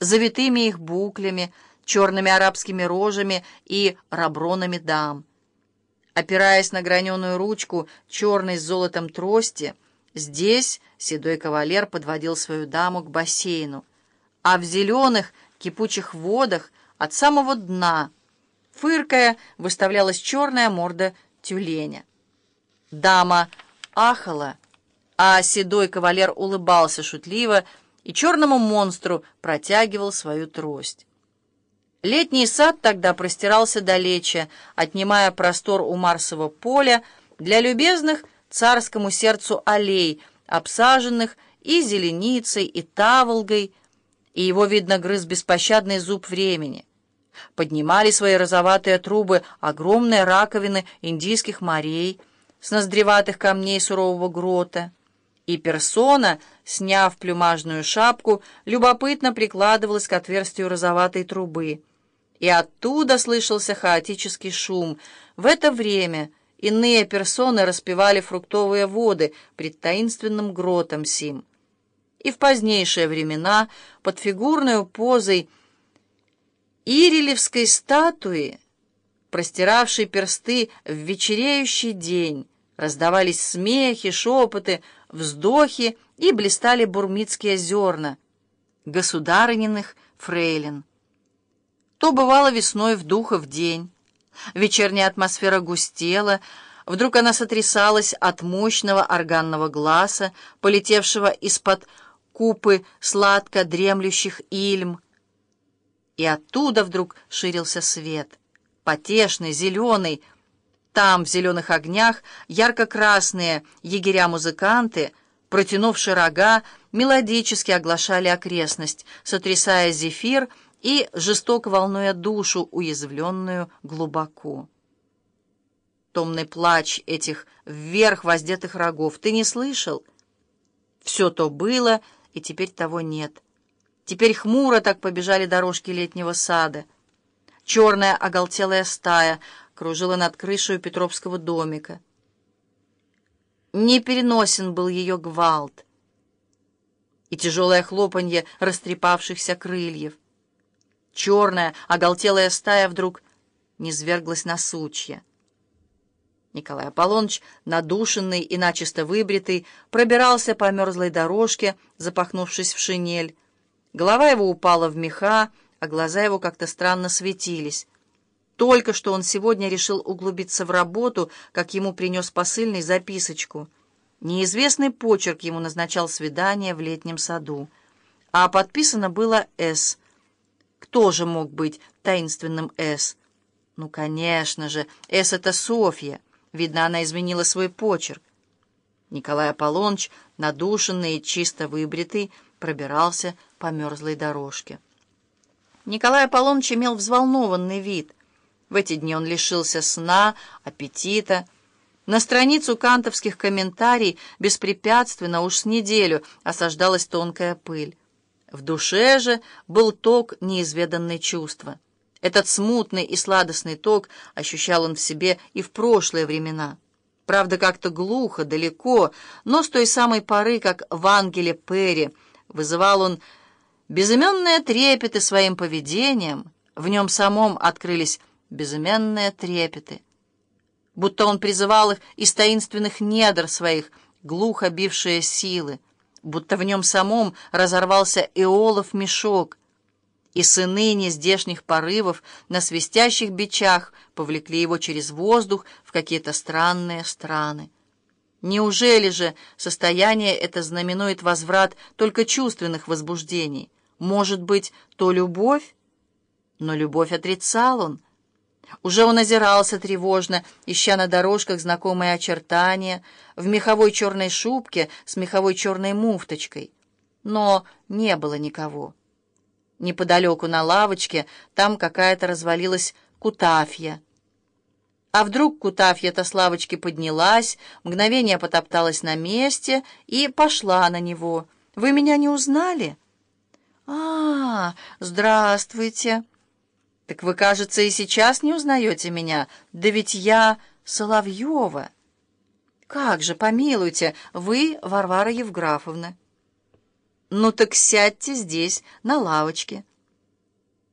завитыми их буклями, черными арабскими рожами и рабронами дам. Опираясь на граненую ручку черной с золотом трости, здесь седой кавалер подводил свою даму к бассейну, а в зеленых кипучих водах от самого дна, фыркая, выставлялась черная морда тюленя. Дама ахала, а седой кавалер улыбался шутливо и черному монстру протягивал свою трость. Летний сад тогда простирался далече, отнимая простор у Марсового поля для любезных царскому сердцу аллей, обсаженных и зеленицей, и таволгой, и его, видно, грыз беспощадный зуб времени. Поднимали свои розоватые трубы огромные раковины индийских морей с ноздреватых камней сурового грота, и персона, сняв плюмажную шапку, любопытно прикладывалась к отверстию розоватой трубы. И оттуда слышался хаотический шум. В это время иные персоны распевали фруктовые воды пред таинственным гротом сим. И в позднейшие времена под фигурной позой Ирилевской статуи, простиравшей персты в вечереющий день, раздавались смехи, шепоты, вздохи и блистали бурмитские зерна государыниных фрейлин. То бывало весной в духов день. Вечерняя атмосфера густела, вдруг она сотрясалась от мощного органного глаза, полетевшего из-под купы сладко дремлющих ильм. И оттуда вдруг ширился свет, потешный, зеленый, там, в зеленых огнях, ярко-красные егеря-музыканты, протянувшие рога, мелодически оглашали окрестность, сотрясая зефир и жестоко волнуя душу, уязвленную глубоко. Томный плач этих вверх воздетых рогов ты не слышал? Все то было, и теперь того нет. Теперь хмуро так побежали дорожки летнего сада. Черная оголтелая стая — кружила над крышей Петровского домика. Непереносен был ее гвалт и тяжелое хлопанье растрепавшихся крыльев. Черная, оголтелая стая вдруг низверглась на сучья. Николай Аполлоныч, надушенный и начисто выбритый, пробирался по мерзлой дорожке, запахнувшись в шинель. Голова его упала в меха, а глаза его как-то странно светились. Только что он сегодня решил углубиться в работу, как ему принес посыльный записочку. Неизвестный почерк ему назначал свидание в летнем саду. А подписано было «С». Кто же мог быть таинственным «С»? Ну, конечно же, «С» — это Софья. Видно, она изменила свой почерк. Николай Аполлоныч, надушенный и чисто выбритый, пробирался по мерзлой дорожке. Николай Аполлоныч имел взволнованный вид. В эти дни он лишился сна, аппетита. На страницу кантовских комментариев беспрепятственно уж с неделю осаждалась тонкая пыль. В душе же был ток неизведанной чувства. Этот смутный и сладостный ток ощущал он в себе и в прошлые времена. Правда, как-то глухо, далеко, но с той самой поры, как в ангеле Перри, вызывал он безыменные трепеты своим поведением, в нем самом открылись безымянные трепеты. Будто он призывал их из таинственных недр своих, глухо бившие силы, будто в нем самом разорвался эолов мешок, и сыны нездешних порывов на свистящих бичах повлекли его через воздух в какие-то странные страны. Неужели же состояние это знаменует возврат только чувственных возбуждений? Может быть, то любовь? Но любовь отрицал он, уже он озирался тревожно, ища на дорожках знакомые очертания, в меховой черной шубке с меховой черной муфточкой. Но не было никого. Неподалеку на лавочке там какая-то развалилась кутафья. А вдруг кутафья-то с лавочки поднялась, мгновение потопталась на месте и пошла на него. «Вы меня не узнали?» «А, здравствуйте!» «Так вы, кажется, и сейчас не узнаете меня. Да ведь я Соловьева». «Как же, помилуйте, вы Варвара Евграфовна». «Ну так сядьте здесь, на лавочке».